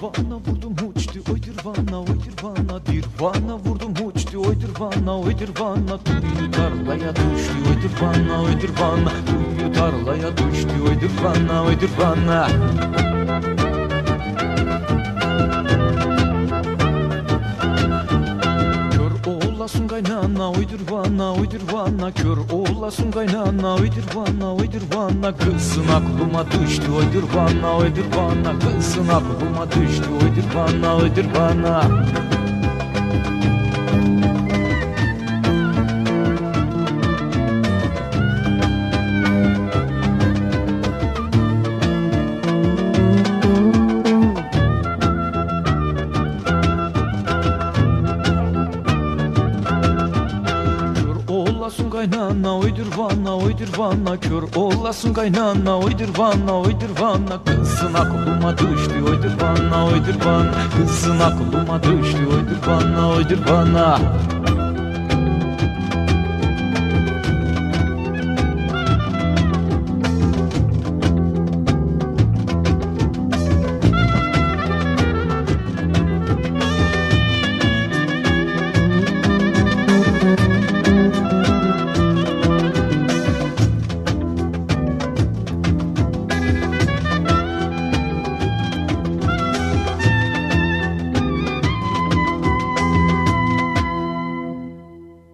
Dirvana vurdum uçtu oy dirvana oy dirvana Dirvana vurdum uçtu oy dirvana oy dirvana Kuyu tarlaya düştü oy dirvana oy dirvana Kuyu tarlaya düştü oy dirvana oy dirvana olasın kaynana uydur bana uydur bana Kör olasın kaynana uydur bana uydur bana Kızın aklıma düştü uydur bana uydur bana Kızın aklıma düştü uydur bana uydur bana olasın kaynana uydur bana uydur bana Kör olasın kaynana uydur bana uydur bana. Kızın aklıma düştü uydur bana uydur bana. Kızın aklıma düştü uydur bana uydur bana